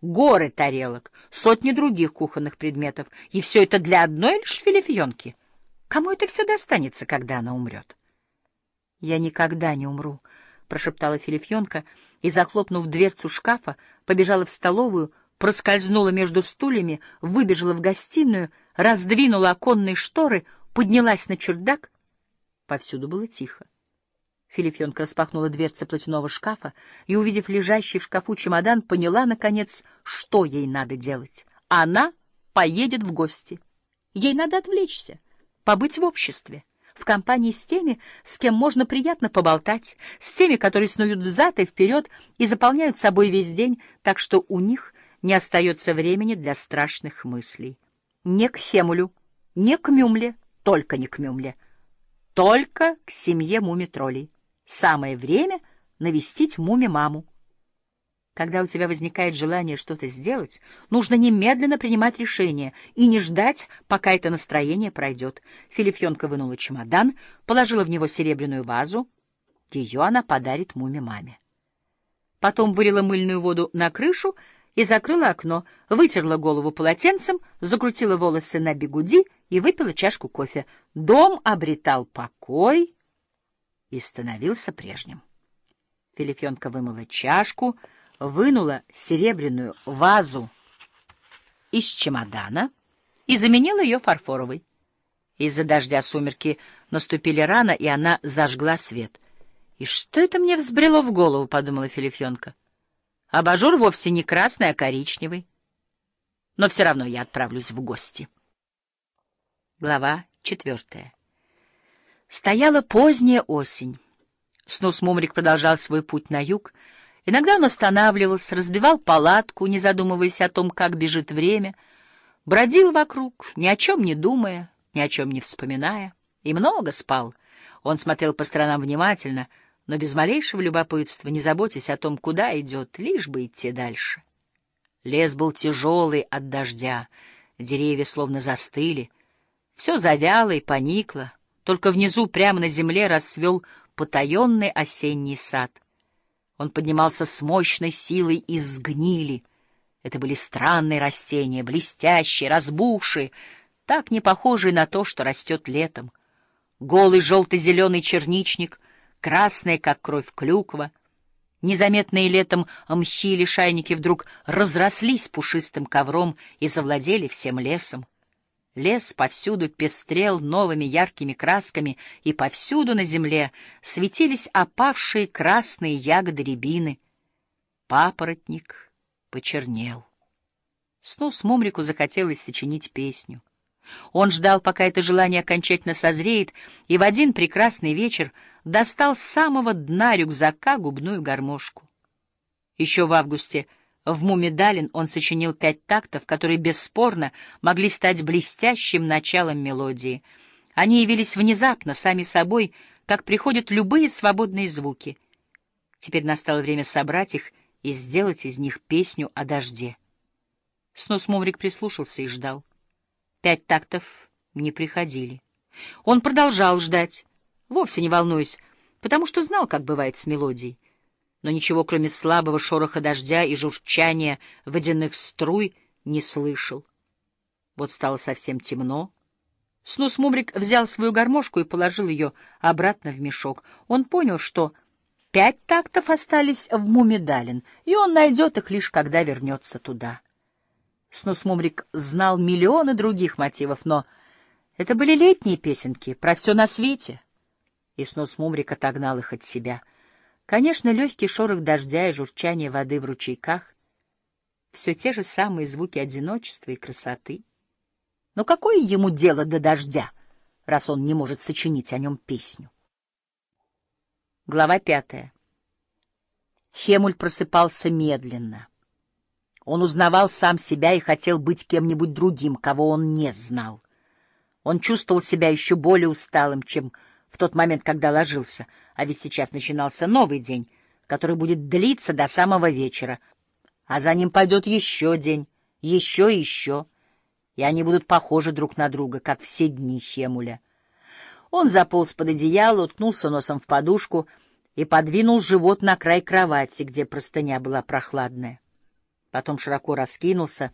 горы тарелок, сотни других кухонных предметов, и все это для одной лишь филифьонки. Кому это все достанется, когда она умрет? — Я никогда не умру, — прошептала филифьонка и, захлопнув дверцу шкафа, побежала в столовую, проскользнула между стульями, выбежала в гостиную, раздвинула оконные шторы, поднялась на чердак. Повсюду было тихо. Филифьонка распахнула дверцы платяного шкафа и, увидев лежащий в шкафу чемодан, поняла, наконец, что ей надо делать. Она поедет в гости. Ей надо отвлечься, побыть в обществе, в компании с теми, с кем можно приятно поболтать, с теми, которые снуют взад и вперед и заполняют собой весь день, так что у них не остается времени для страшных мыслей. Не к Хемулю, не к Мюмле, только не к Мюмле, только к семье муми-троллей. Самое время навестить муми-маму. Когда у тебя возникает желание что-то сделать, нужно немедленно принимать решение и не ждать, пока это настроение пройдет. Филифьонка вынула чемодан, положила в него серебряную вазу. Ее она подарит муми-маме. Потом вылила мыльную воду на крышу и закрыла окно, вытерла голову полотенцем, закрутила волосы на бегуди и выпила чашку кофе. Дом обретал покой и становился прежним. Филифенка вымыла чашку, вынула серебряную вазу из чемодана и заменила ее фарфоровой. Из-за дождя сумерки наступили рано, и она зажгла свет. «И что это мне взбрело в голову?» — подумала Филифенка. «Абажур вовсе не красный, а коричневый. Но все равно я отправлюсь в гости». Глава четвертая. Стояла поздняя осень. Снус Мумрик продолжал свой путь на юг. Иногда он останавливался, разбивал палатку, не задумываясь о том, как бежит время, бродил вокруг, ни о чем не думая, ни о чем не вспоминая, и много спал. Он смотрел по сторонам внимательно, но без малейшего любопытства, не заботясь о том, куда идет, лишь бы идти дальше. Лес был тяжелый от дождя, деревья словно застыли, все завяло и поникло, только внизу, прямо на земле, расцвел потаенный осенний сад. Он поднимался с мощной силой из гнили. Это были странные растения, блестящие, разбухшие, так не похожие на то, что растет летом. Голый желто-зеленый черничник, красная, как кровь клюква. Незаметные летом мхи или шайники вдруг разрослись пушистым ковром и завладели всем лесом. Лес повсюду пестрел новыми яркими красками, и повсюду на земле светились опавшие красные ягоды рябины. Папоротник почернел. Снус Мумрику захотелось сочинить песню. Он ждал, пока это желание окончательно созреет, и в один прекрасный вечер достал с самого дна рюкзака губную гармошку. Еще в августе — в «Мумидалин» он сочинил пять тактов, которые бесспорно могли стать блестящим началом мелодии. Они явились внезапно, сами собой, как приходят любые свободные звуки. Теперь настало время собрать их и сделать из них песню о дожде. Снус Мумрик прислушался и ждал. Пять тактов не приходили. Он продолжал ждать, вовсе не волнуясь, потому что знал, как бывает с мелодией но ничего, кроме слабого шороха дождя и журчания водяных струй, не слышал. Вот стало совсем темно. Снус Мумрик взял свою гармошку и положил ее обратно в мешок. Он понял, что пять тактов остались в Мумидалин, и он найдет их лишь, когда вернется туда. Снус Мумрик знал миллионы других мотивов, но это были летние песенки про все на свете. И Снус Мумрик отогнал их от себя — Конечно, легкий шорох дождя и журчание воды в ручейках — все те же самые звуки одиночества и красоты. Но какое ему дело до дождя, раз он не может сочинить о нем песню? Глава пятая. Хемуль просыпался медленно. Он узнавал сам себя и хотел быть кем-нибудь другим, кого он не знал. Он чувствовал себя еще более усталым, чем в тот момент, когда ложился, а ведь сейчас начинался новый день, который будет длиться до самого вечера, а за ним пойдет еще день, еще и еще, и они будут похожи друг на друга, как все дни Хемуля. Он заполз под одеяло, уткнулся носом в подушку и подвинул живот на край кровати, где простыня была прохладная. потом широко раскинулся,